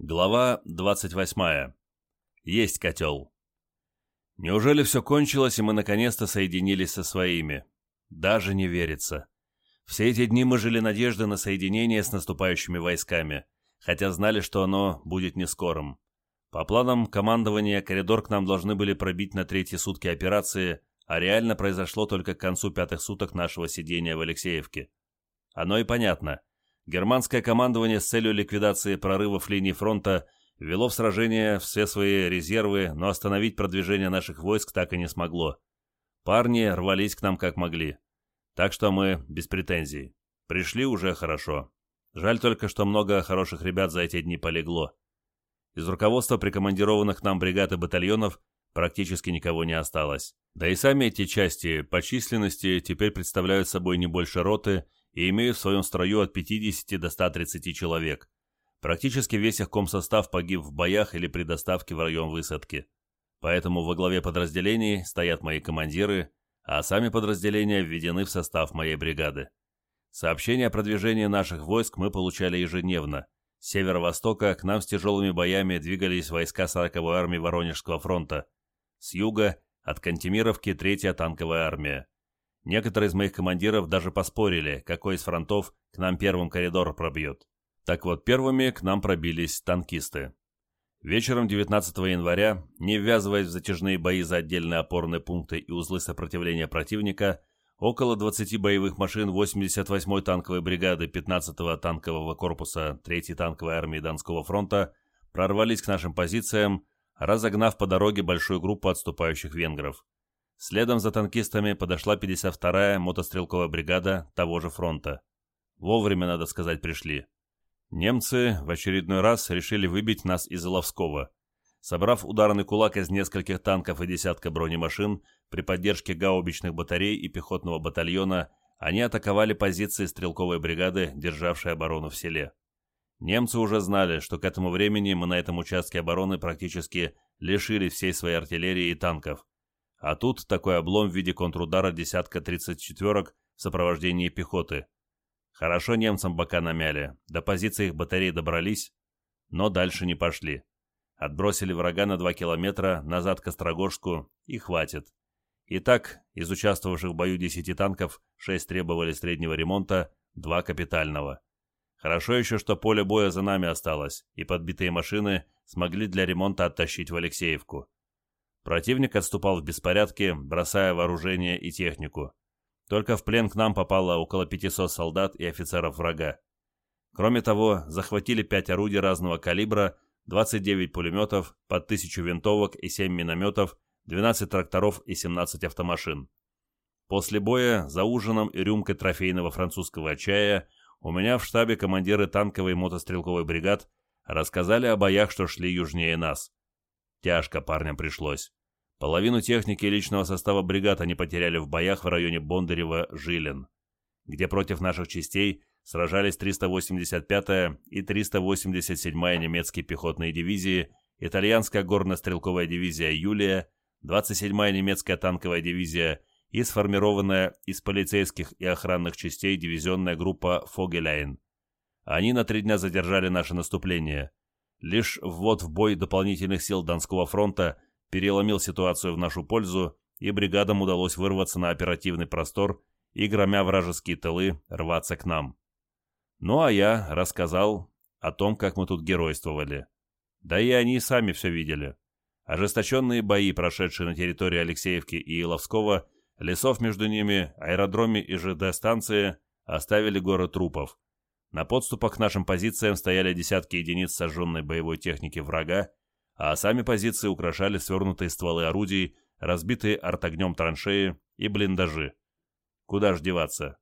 Глава 28. Есть котел. Неужели все кончилось, и мы наконец-то соединились со своими? Даже не верится. Все эти дни мы жили надеждой на соединение с наступающими войсками, хотя знали, что оно будет не скорым. По планам командования коридор к нам должны были пробить на третьи сутки операции, а реально произошло только к концу пятых суток нашего сидения в Алексеевке. Оно и понятно – Германское командование с целью ликвидации прорывов линии фронта вело в сражение все свои резервы, но остановить продвижение наших войск так и не смогло. Парни рвались к нам как могли. Так что мы без претензий. Пришли уже хорошо. Жаль только, что много хороших ребят за эти дни полегло. Из руководства прикомандированных нам бригад и батальонов практически никого не осталось. Да и сами эти части по численности теперь представляют собой не больше роты и имеют в своем строю от 50 до 130 человек. Практически весь их комсостав погиб в боях или при доставке в район высадки. Поэтому во главе подразделений стоят мои командиры, а сами подразделения введены в состав моей бригады. Сообщения о продвижении наших войск мы получали ежедневно. С северо-востока к нам с тяжелыми боями двигались войска 40-й армии Воронежского фронта. С юга – от Кантемировки 3-я танковая армия. Некоторые из моих командиров даже поспорили, какой из фронтов к нам первым коридор пробьет. Так вот, первыми к нам пробились танкисты. Вечером 19 января, не ввязываясь в затяжные бои за отдельные опорные пункты и узлы сопротивления противника, около 20 боевых машин 88-й танковой бригады 15-го танкового корпуса 3-й танковой армии Донского фронта прорвались к нашим позициям, разогнав по дороге большую группу отступающих венгров. Следом за танкистами подошла 52-я мотострелковая бригада того же фронта. Вовремя, надо сказать, пришли. Немцы в очередной раз решили выбить нас из Иловского. Собрав ударный кулак из нескольких танков и десятка бронемашин, при поддержке гаубичных батарей и пехотного батальона, они атаковали позиции стрелковой бригады, державшей оборону в селе. Немцы уже знали, что к этому времени мы на этом участке обороны практически лишили всей своей артиллерии и танков. А тут такой облом в виде контрудара десятка 34-ок в сопровождении пехоты. Хорошо немцам бока намяли, до позиции их батарей добрались, но дальше не пошли. Отбросили врага на 2 километра назад к Острогожску и хватит. Итак, из участвовавших в бою 10 танков 6 требовали среднего ремонта, 2 капитального. Хорошо еще, что поле боя за нами осталось, и подбитые машины смогли для ремонта оттащить в Алексеевку. Противник отступал в беспорядке, бросая вооружение и технику. Только в плен к нам попало около 500 солдат и офицеров врага. Кроме того, захватили 5 орудий разного калибра, 29 пулеметов, под 1000 винтовок и 7 минометов, 12 тракторов и 17 автомашин. После боя, за ужином и рюмкой трофейного французского чая, у меня в штабе командиры танковой и мотострелковой бригад рассказали о боях, что шли южнее нас. Тяжко парням пришлось. Половину техники и личного состава бригад они потеряли в боях в районе Бондарева-Жилин, где против наших частей сражались 385-я и 387-я немецкие пехотные дивизии, итальянская горно-стрелковая дивизия «Юлия», 27-я немецкая танковая дивизия и сформированная из полицейских и охранных частей дивизионная группа «Фогеляйн». Они на три дня задержали наше наступление. Лишь ввод в бой дополнительных сил Донского фронта – переломил ситуацию в нашу пользу, и бригадам удалось вырваться на оперативный простор и, громя вражеские тылы, рваться к нам. Ну а я рассказал о том, как мы тут геройствовали. Да и они сами все видели. Ожесточенные бои, прошедшие на территории Алексеевки и Иловского, лесов между ними, аэродроме и ЖД-станции, оставили горы трупов. На подступах к нашим позициям стояли десятки единиц сожженной боевой техники врага, а сами позиции украшали свернутые стволы орудий, разбитые артогнем траншеи и блиндажи. Куда ж деваться?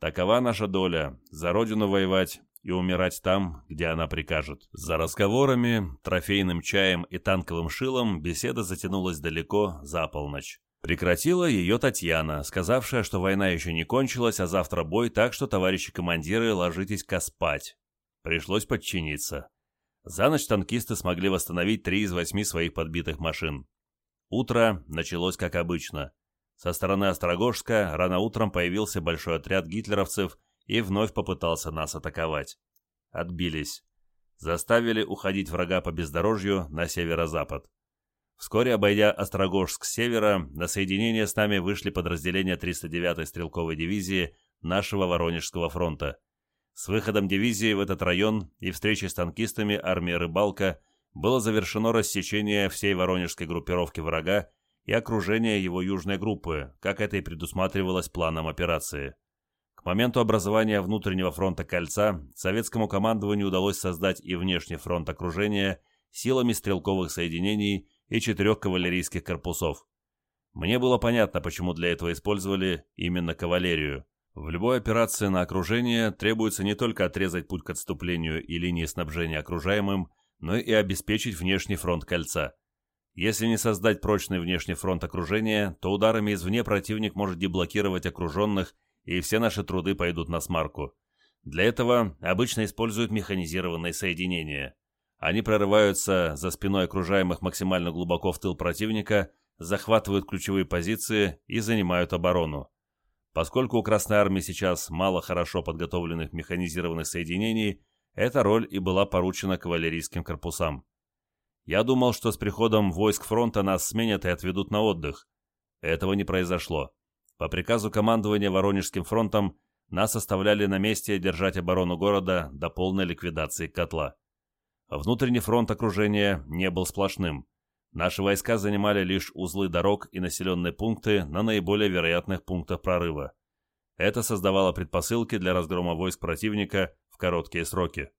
Такова наша доля – за родину воевать и умирать там, где она прикажет. За разговорами, трофейным чаем и танковым шилом беседа затянулась далеко за полночь. Прекратила ее Татьяна, сказавшая, что война еще не кончилась, а завтра бой, так что, товарищи командиры, ложитесь-ка спать. Пришлось подчиниться. За ночь танкисты смогли восстановить три из восьми своих подбитых машин. Утро началось как обычно. Со стороны Острогожска рано утром появился большой отряд гитлеровцев и вновь попытался нас атаковать. Отбились. заставили уходить врага по бездорожью на северо-запад. Вскоре, обойдя Острогожск с севера, на соединение с нами вышли подразделения 309-й стрелковой дивизии нашего Воронежского фронта. С выходом дивизии в этот район и встречей с танкистами армии «Рыбалка» было завершено рассечение всей воронежской группировки врага и окружение его южной группы, как это и предусматривалось планом операции. К моменту образования внутреннего фронта кольца советскому командованию удалось создать и внешний фронт окружения силами стрелковых соединений и четырех кавалерийских корпусов. Мне было понятно, почему для этого использовали именно кавалерию. В любой операции на окружение требуется не только отрезать путь к отступлению и линии снабжения окружаемым, но и обеспечить внешний фронт кольца. Если не создать прочный внешний фронт окружения, то ударами извне противник может деблокировать окруженных, и все наши труды пойдут на смарку. Для этого обычно используют механизированные соединения. Они прорываются за спиной окружаемых максимально глубоко в тыл противника, захватывают ключевые позиции и занимают оборону. Поскольку у Красной Армии сейчас мало хорошо подготовленных механизированных соединений, эта роль и была поручена кавалерийским корпусам. Я думал, что с приходом войск фронта нас сменят и отведут на отдых. Этого не произошло. По приказу командования Воронежским фронтом нас оставляли на месте держать оборону города до полной ликвидации котла. Внутренний фронт окружения не был сплошным. Наши войска занимали лишь узлы дорог и населенные пункты на наиболее вероятных пунктах прорыва. Это создавало предпосылки для разгрома войск противника в короткие сроки.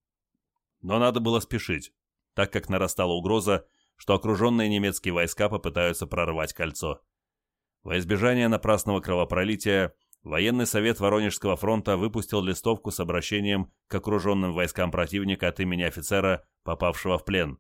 Но надо было спешить, так как нарастала угроза, что окруженные немецкие войска попытаются прорвать кольцо. Во избежание напрасного кровопролития, военный совет Воронежского фронта выпустил листовку с обращением к окруженным войскам противника от имени офицера, попавшего в плен.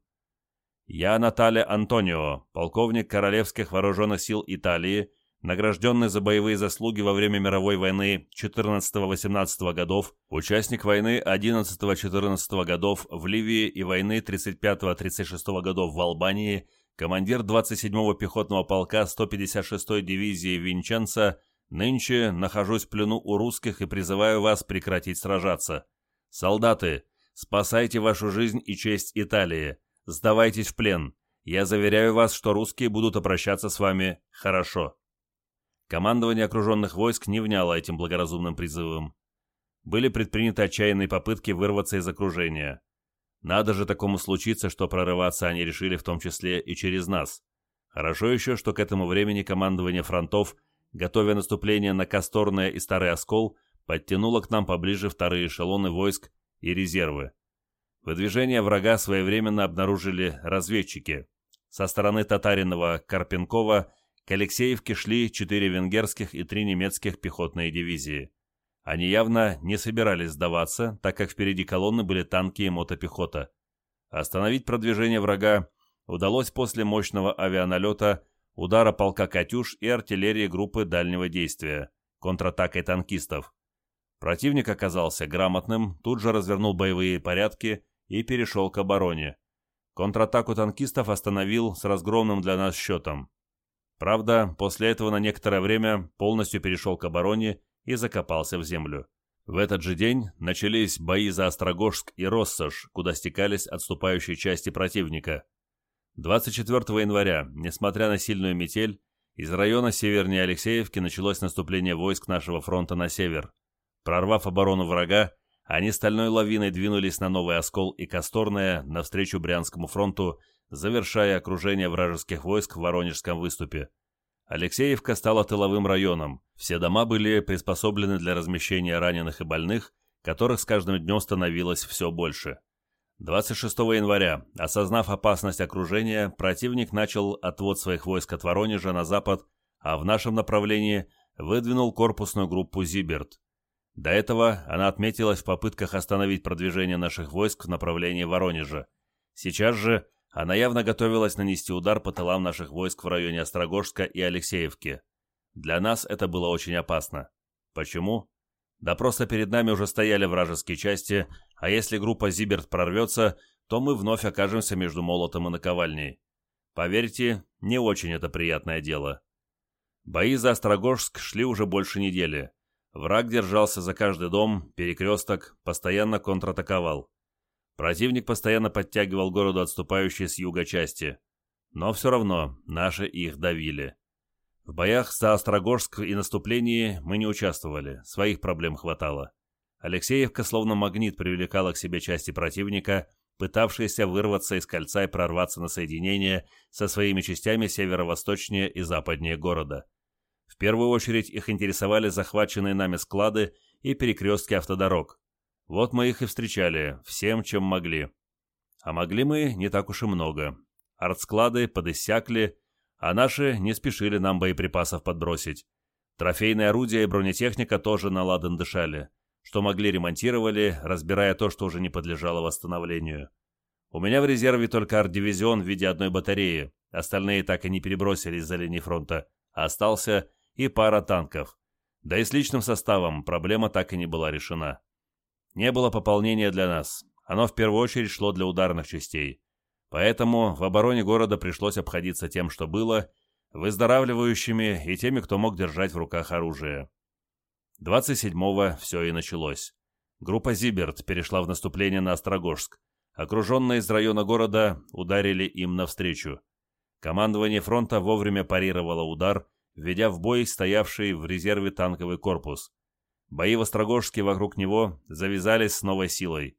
Я Наталья Антонио, полковник Королевских вооруженных сил Италии, награжденный за боевые заслуги во время мировой войны 14-18 годов, участник войны 11-14 годов в Ливии и войны 35-36 годов в Албании, командир 27-го пехотного полка 156-й дивизии Винченца, нынче нахожусь в плену у русских и призываю вас прекратить сражаться. Солдаты, спасайте вашу жизнь и честь Италии. Сдавайтесь в плен. Я заверяю вас, что русские будут обращаться с вами хорошо». Командование окруженных войск не вняло этим благоразумным призывом. Были предприняты отчаянные попытки вырваться из окружения. Надо же такому случиться, что прорываться они решили в том числе и через нас. Хорошо еще, что к этому времени командование фронтов, готовя наступление на Касторное и Старый Оскол, подтянуло к нам поближе вторые эшелоны войск и резервы. Выдвижение врага своевременно обнаружили разведчики. Со стороны Татаринова Карпенкова к Алексеевке шли четыре венгерских и три немецких пехотные дивизии. Они явно не собирались сдаваться, так как впереди колонны были танки и мотопехота. Остановить продвижение врага удалось после мощного авианалета, удара полка «Катюш» и артиллерии группы дальнего действия, контратакой танкистов. Противник оказался грамотным, тут же развернул боевые порядки и перешел к обороне. Контратаку танкистов остановил с разгромным для нас счетом. Правда, после этого на некоторое время полностью перешел к обороне и закопался в землю. В этот же день начались бои за Острогожск и Россош, куда стекались отступающие части противника. 24 января, несмотря на сильную метель, из района севернее Алексеевки началось наступление войск нашего фронта на север. Прорвав оборону врага, они стальной лавиной двинулись на Новый Оскол и Косторное навстречу Брянскому фронту, завершая окружение вражеских войск в Воронежском выступе. Алексеевка стала тыловым районом. Все дома были приспособлены для размещения раненых и больных, которых с каждым днем становилось все больше. 26 января, осознав опасность окружения, противник начал отвод своих войск от Воронежа на запад, а в нашем направлении выдвинул корпусную группу «Зиберт». До этого она отметилась в попытках остановить продвижение наших войск в направлении Воронежа. Сейчас же она явно готовилась нанести удар по тылам наших войск в районе Острогожска и Алексеевки. Для нас это было очень опасно. Почему? Да просто перед нами уже стояли вражеские части, а если группа Зиберт прорвется, то мы вновь окажемся между молотом и наковальней. Поверьте, не очень это приятное дело. Бои за Острогожск шли уже больше недели. Враг держался за каждый дом, перекресток, постоянно контратаковал. Противник постоянно подтягивал городу отступающие с юга части. Но все равно наши их давили. В боях за Острогожск и наступлении мы не участвовали, своих проблем хватало. Алексеевка словно магнит привлекала к себе части противника, пытавшиеся вырваться из кольца и прорваться на соединение со своими частями северо-восточнее и западнее города. В первую очередь их интересовали захваченные нами склады и перекрестки автодорог. Вот мы их и встречали, всем, чем могли. А могли мы не так уж и много. Артсклады подиссякли, а наши не спешили нам боеприпасов подбросить. Трофейные орудия и бронетехника тоже на ладан дышали. Что могли ремонтировали, разбирая то, что уже не подлежало восстановлению. У меня в резерве только арт-дивизион в виде одной батареи, остальные так и не перебросились за линии фронта, а остался и пара танков. Да и с личным составом проблема так и не была решена. Не было пополнения для нас, оно в первую очередь шло для ударных частей. Поэтому в обороне города пришлось обходиться тем, что было, выздоравливающими и теми, кто мог держать в руках оружие. 27-го все и началось. Группа «Зиберт» перешла в наступление на Острогожск. Окруженные из района города ударили им навстречу. Командование фронта вовремя парировало удар, введя в бой стоявший в резерве танковый корпус. Бои в Острогожске вокруг него завязались с новой силой.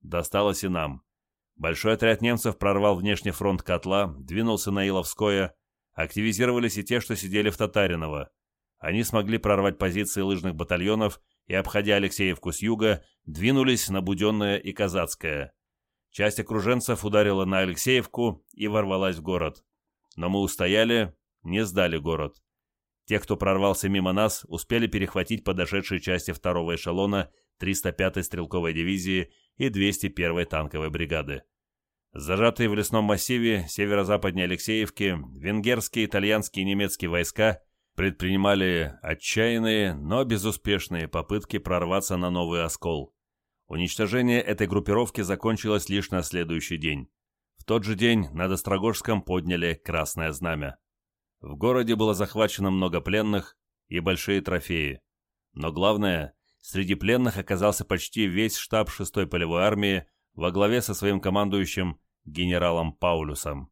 Досталось и нам. Большой отряд немцев прорвал внешний фронт котла, двинулся на Иловское, активизировались и те, что сидели в Татариново. Они смогли прорвать позиции лыжных батальонов и, обходя Алексеевку с юга, двинулись на Буденное и Казацкое. Часть окруженцев ударила на Алексеевку и ворвалась в город. Но мы устояли, не сдали город. Те, кто прорвался мимо нас, успели перехватить подошедшие части второго эшелона 305-й стрелковой дивизии и 201-й танковой бригады. Зажатые в лесном массиве северо-западнее Алексеевки, венгерские, итальянские и немецкие войска – предпринимали отчаянные, но безуспешные попытки прорваться на новый оскол. Уничтожение этой группировки закончилось лишь на следующий день. В тот же день над Острогожском подняли Красное Знамя. В городе было захвачено много пленных и большие трофеи. Но главное, среди пленных оказался почти весь штаб 6-й полевой армии во главе со своим командующим генералом Паулюсом.